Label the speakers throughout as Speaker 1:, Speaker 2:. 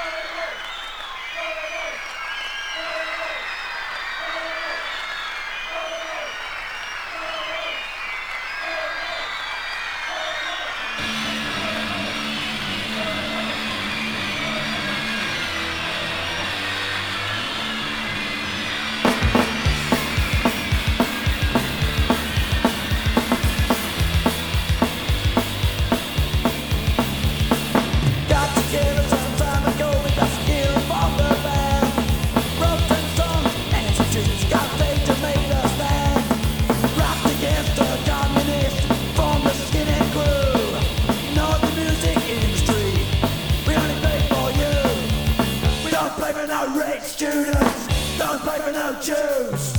Speaker 1: Yeah. No play for no Jews.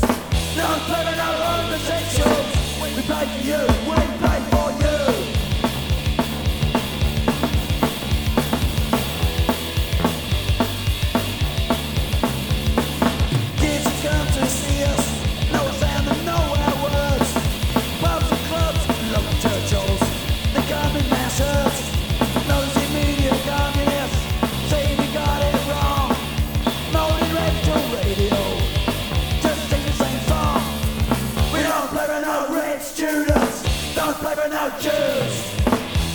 Speaker 1: No play for no homosexuals. We play for you.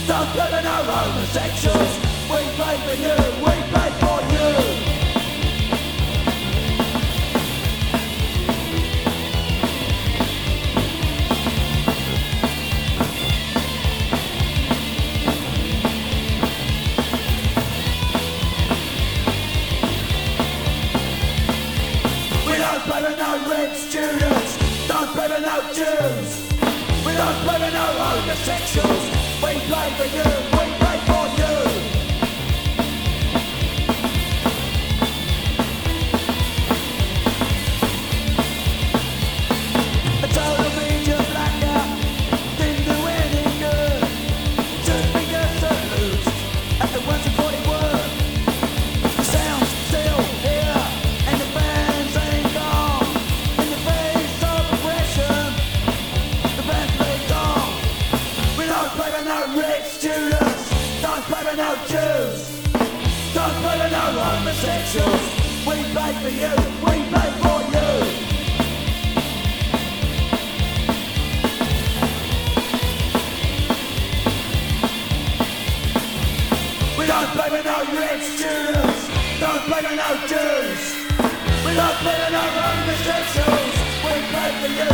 Speaker 1: Don't play with no homosexuals. We play for you, we play for you. We don't play with no red students, don't play with no Jews. We don't play with no homosexuals. We play for you, with no Jews, don't play with no homosexuals. We play for you, we play for you. We don't play with no red students, don't play with no Jews. We don't play with no homosexuals. We play for you,